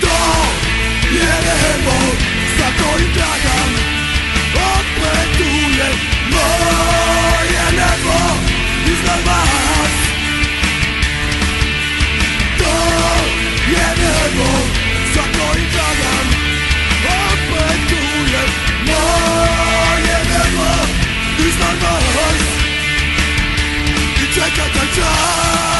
To nie remont Za to i dragan moje nebo I To nie remont Za to i dragan moje nebo I I czeka ten czas.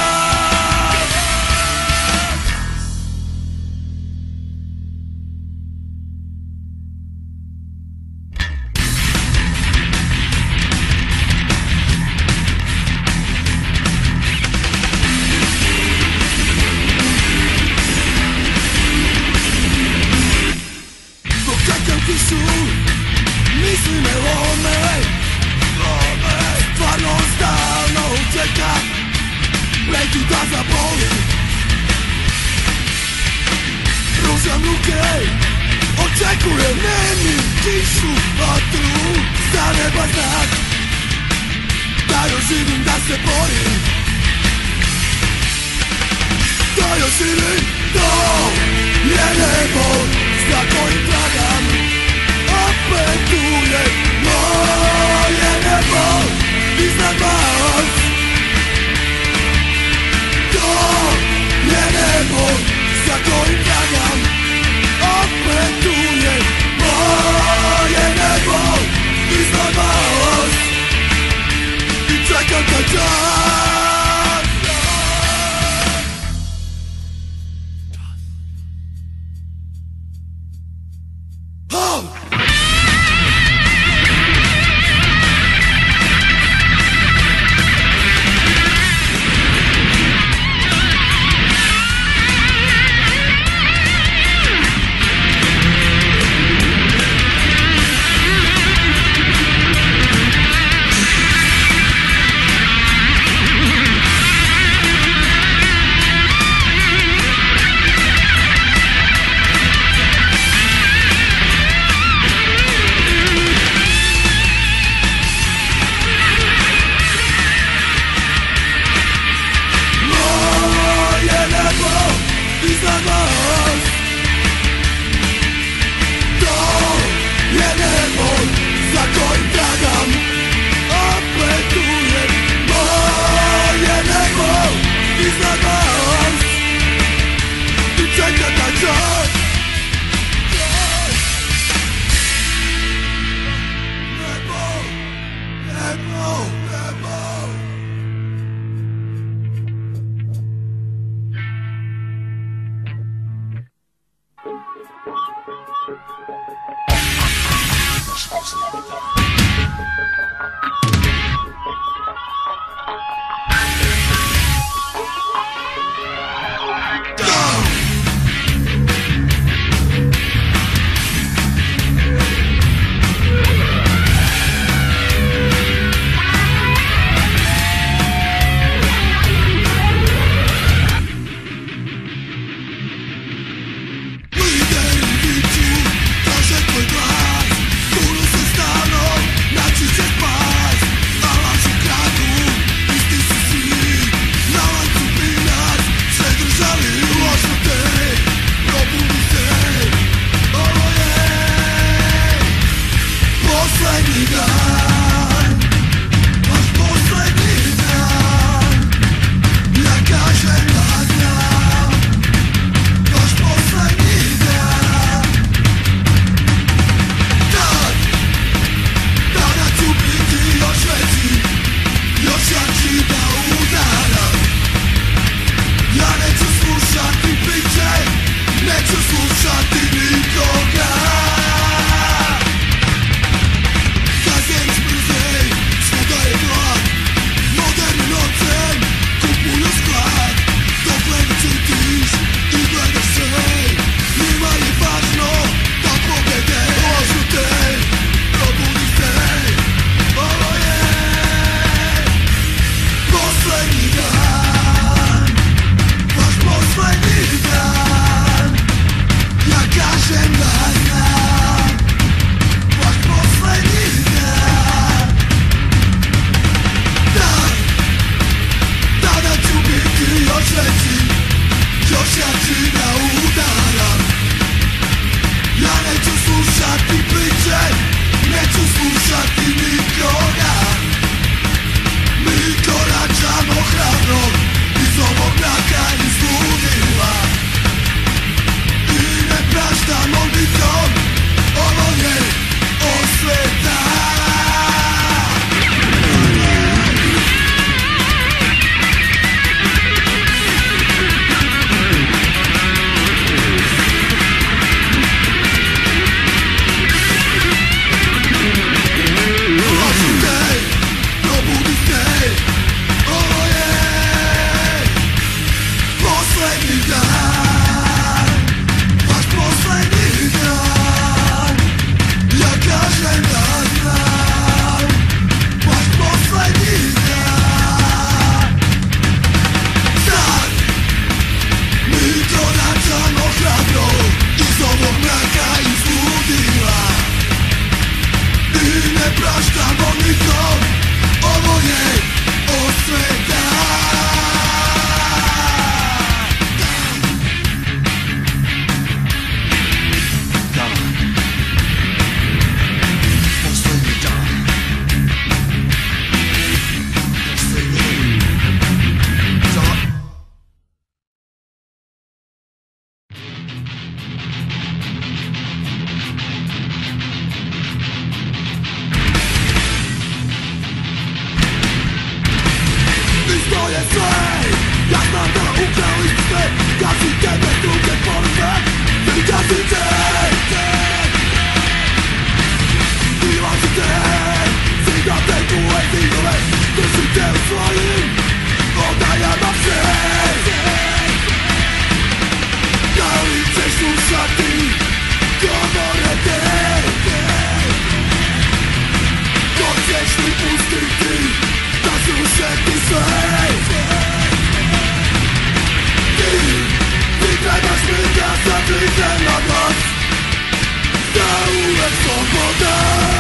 Swoboda!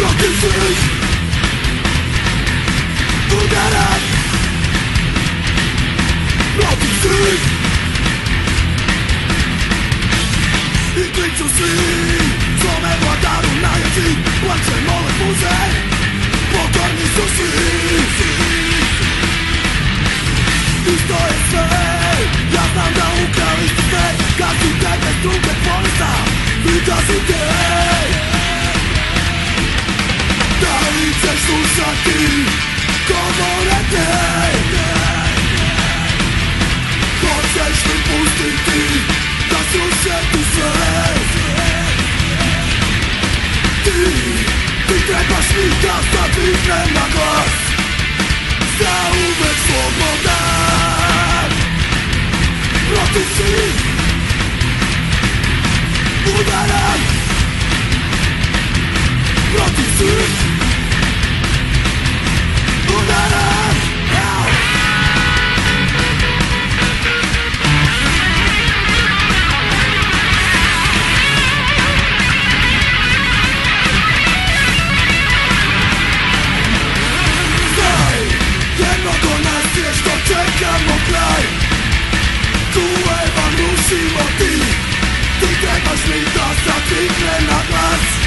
Proti złych Uderam Proti złych I kliču svi Svome vladaru najjači Plače mole puze Pokorni su svi Isto je sve Ja znam ste sve Kad su tebe druge povesta Vita su te Da li ćeš slušati Govore te Hoćeš li pustiti Da sruše tu sve Ti, ti trebaš mi sad dignem na glas Zauvek slobodan Protiv svih udarem Protivców Udarem Czekam o é Tu Ewan e odbić da sad vikne na glas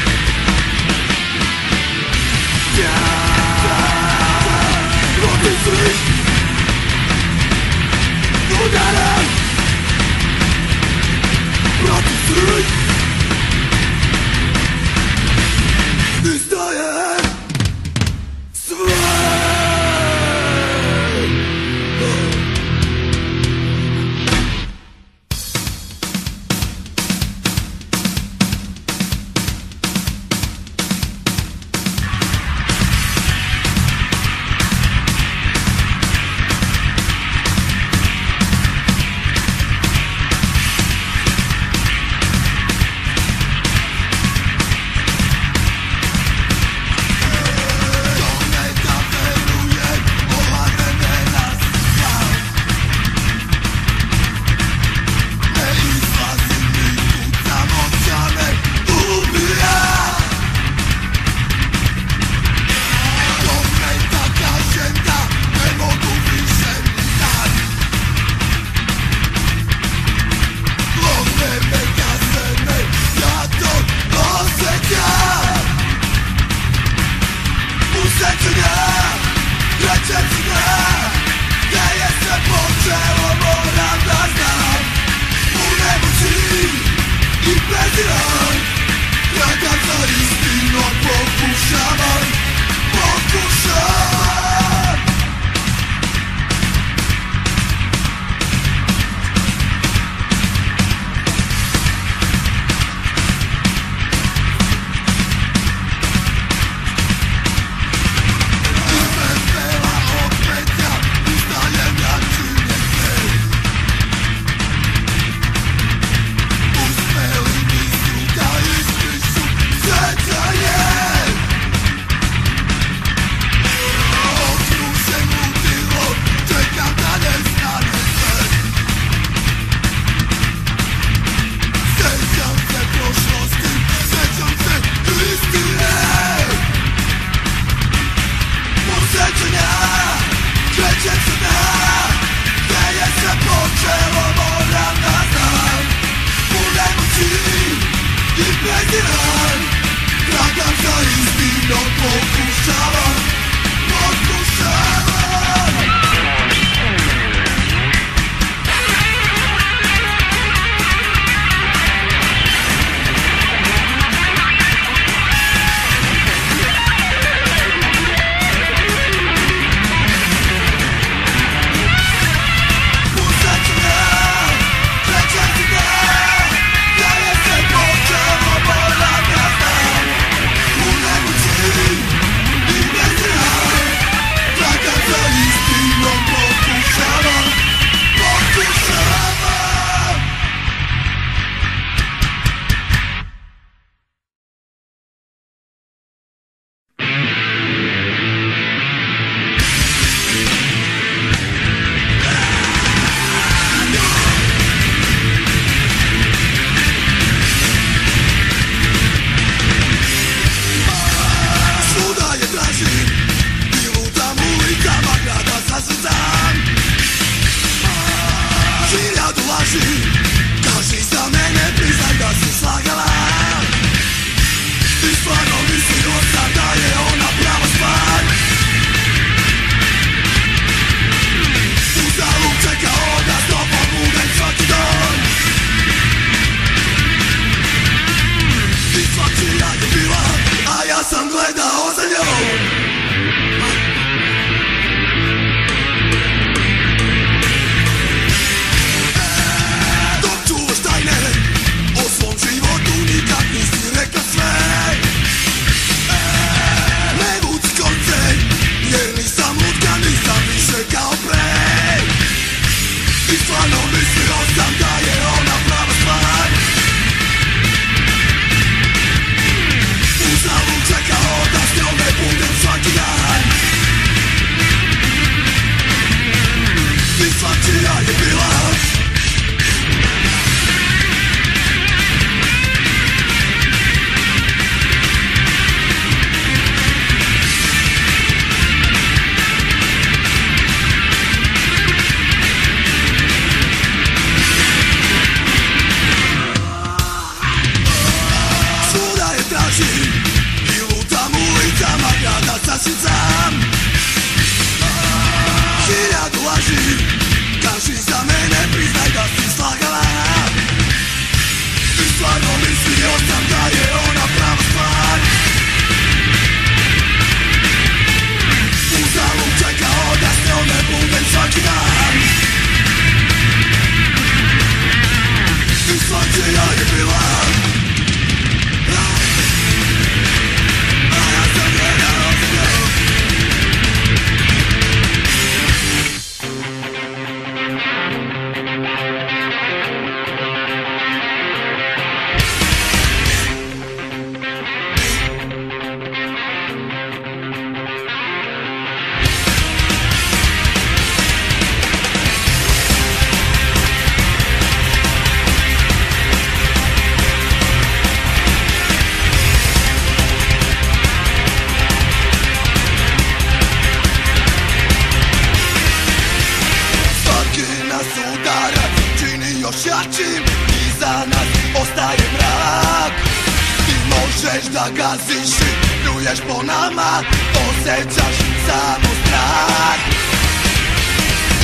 putuješ po nama Osjećaš samo strah.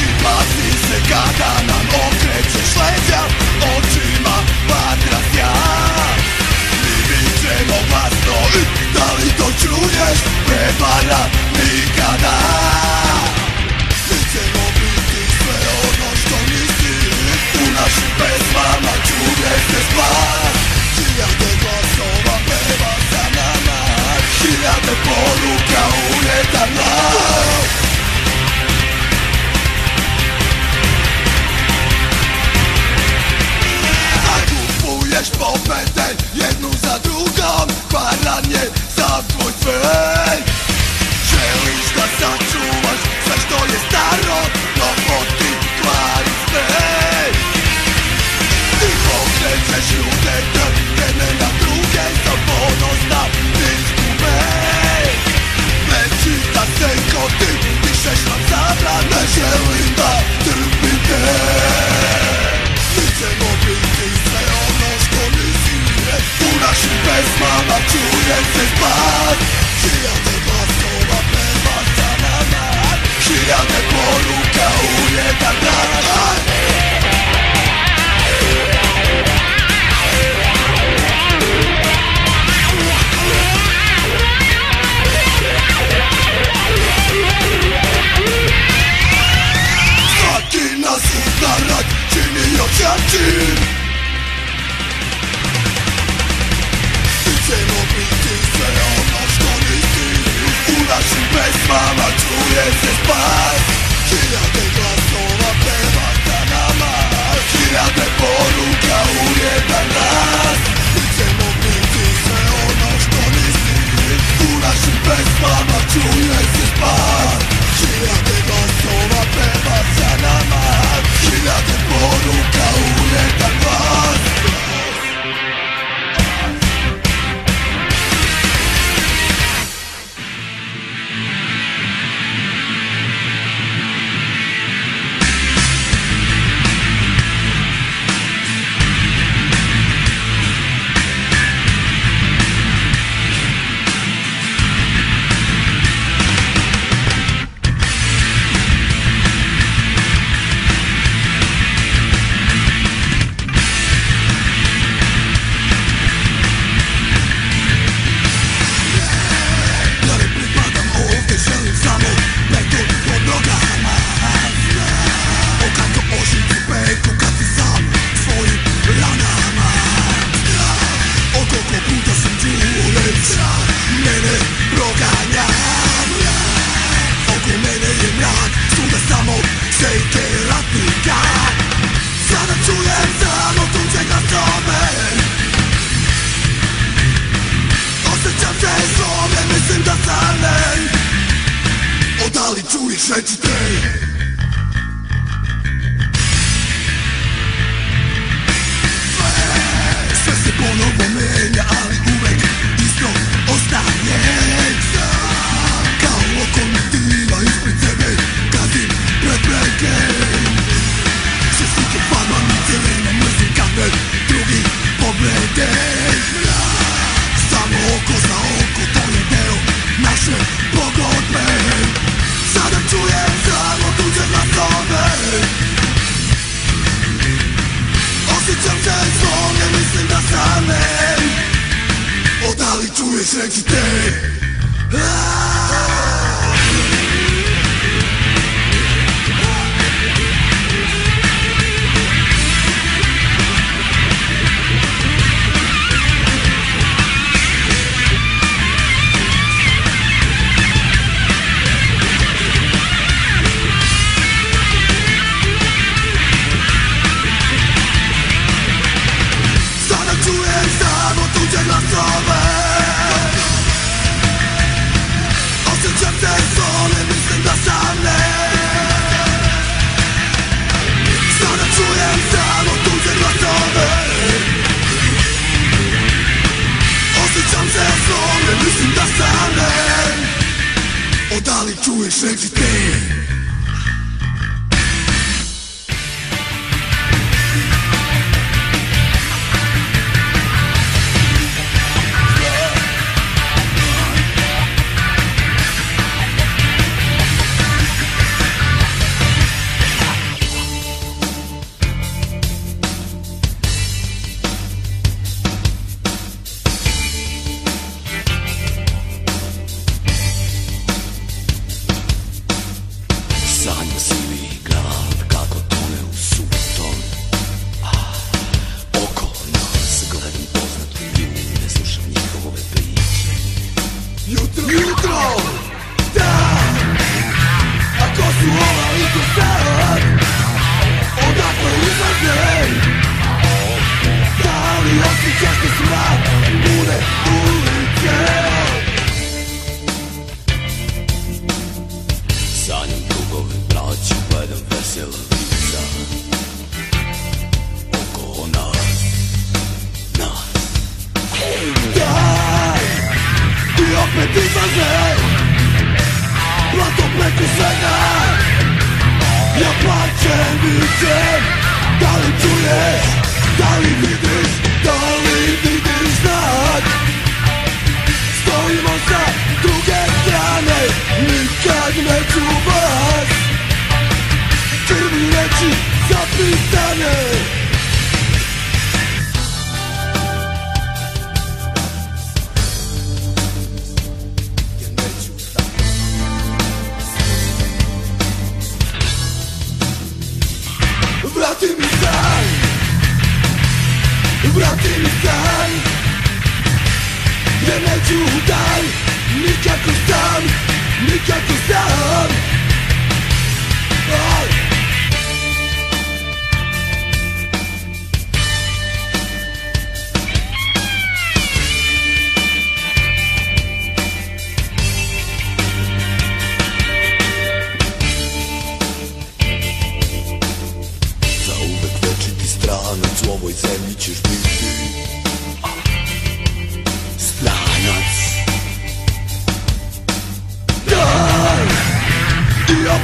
I pazi se kada nam okrećeš leđa Očima patra sjaj Mi bit ćemo glasno i da li to čuješ? Prevara nikada. Mi ćemo biti sve ono što nisi. U našim pesmama čuje se spas. Hiljade poruka u jedan lav A kupuješ pobede jednu za drugom Paran je sam tvoj svet Želiš da sačuvaš sve što je staro No poti kvari sve. Ti pokrećeš ljude na druge Za ponos czuję se spad Przyjadę głaskowa pewa za nama Przyjadę tak nas ukarać czyni oświadczym Chcę obity swe onoś korysty U naszym bez mama czuję se spać. Kijadę glasowa pewa za nama Kijadę poruka ujeda nas swe onoś korysty U naszym bez mama czuję se spać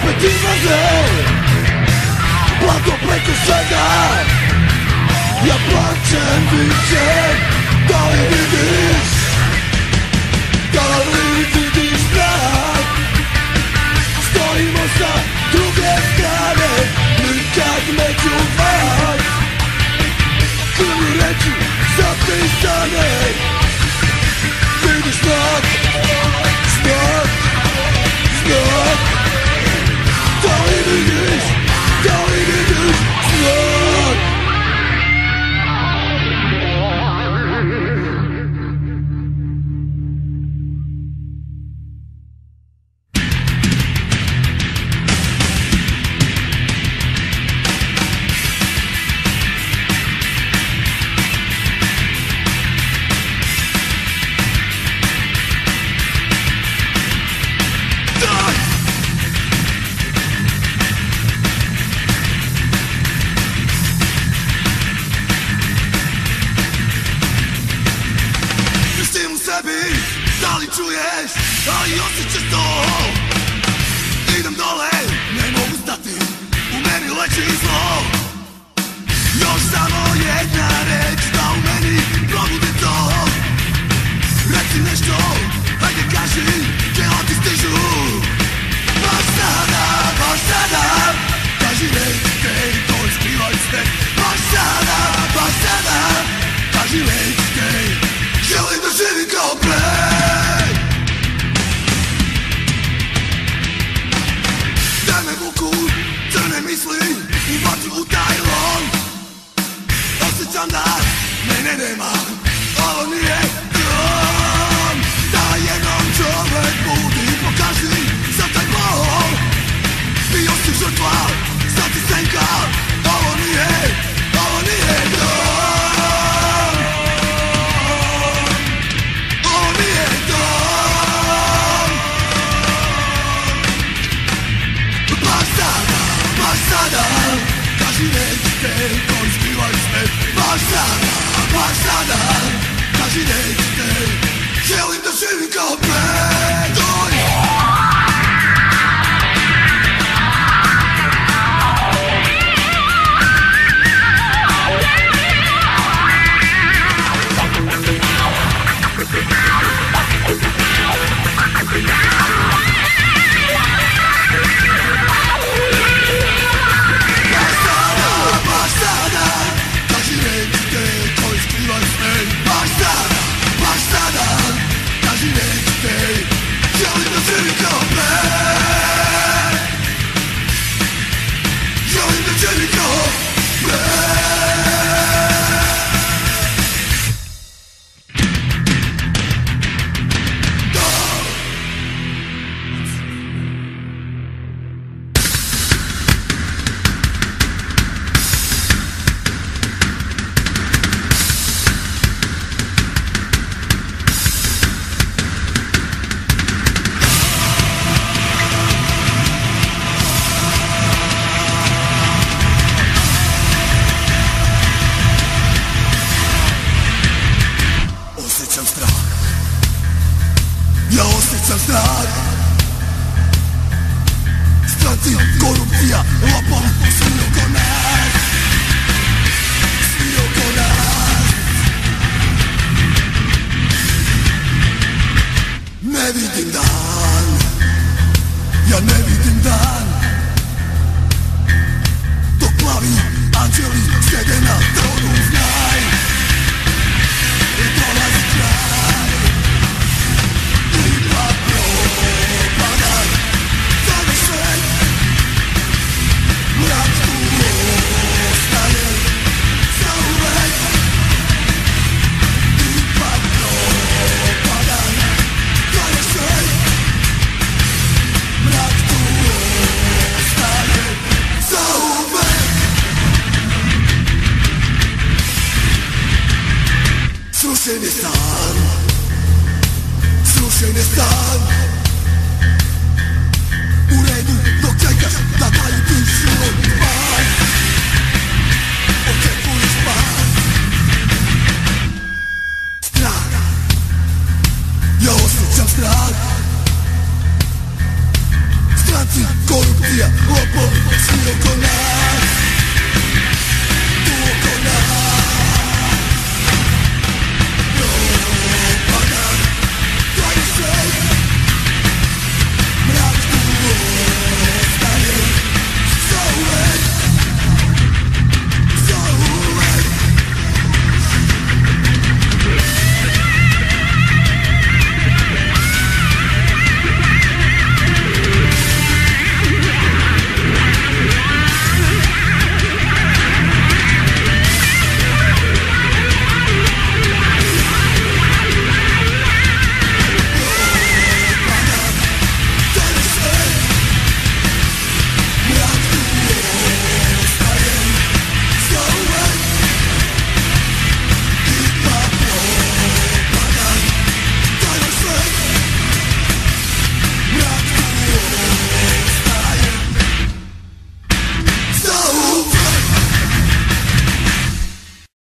przeciwności Płatą przekroczenia Ja patrzę widzę Dalej widzisz Dalej widzisz brak Stoimy na drugiej stronie My tak mecią was Który Widzisz